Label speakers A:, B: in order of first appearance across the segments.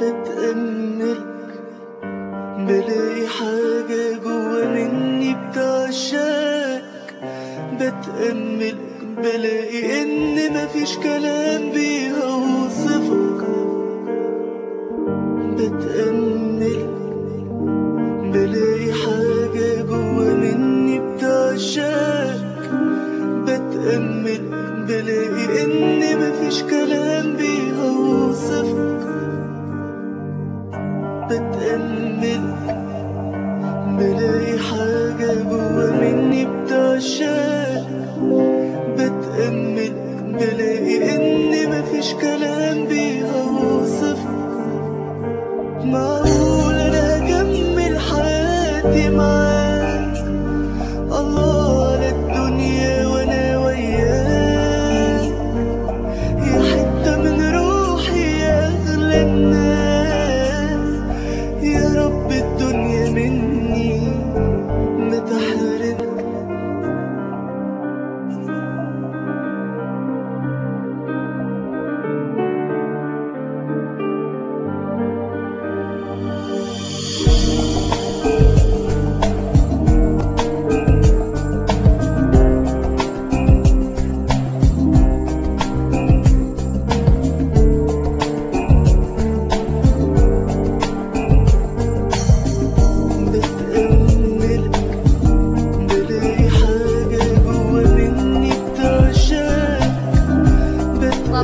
A: بتأمل بلاقي حاجة جوا مني بتعشاك. بتأمل بلاقي إن مفيش كلام بيوصفك بتأمل بلاقي حاجة جوا مني بتعشاك. بتأمل بلاقي إن مفيش كلام بيوصفك بتأمل بلاقي حاجة جوا مني بتعشاك. بتأمل بلاقي إن مفيش كلام بيوصفك Fatime Allah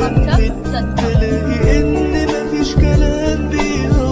A: بتأمل بلاقي إن مفيش كلام بيوصفك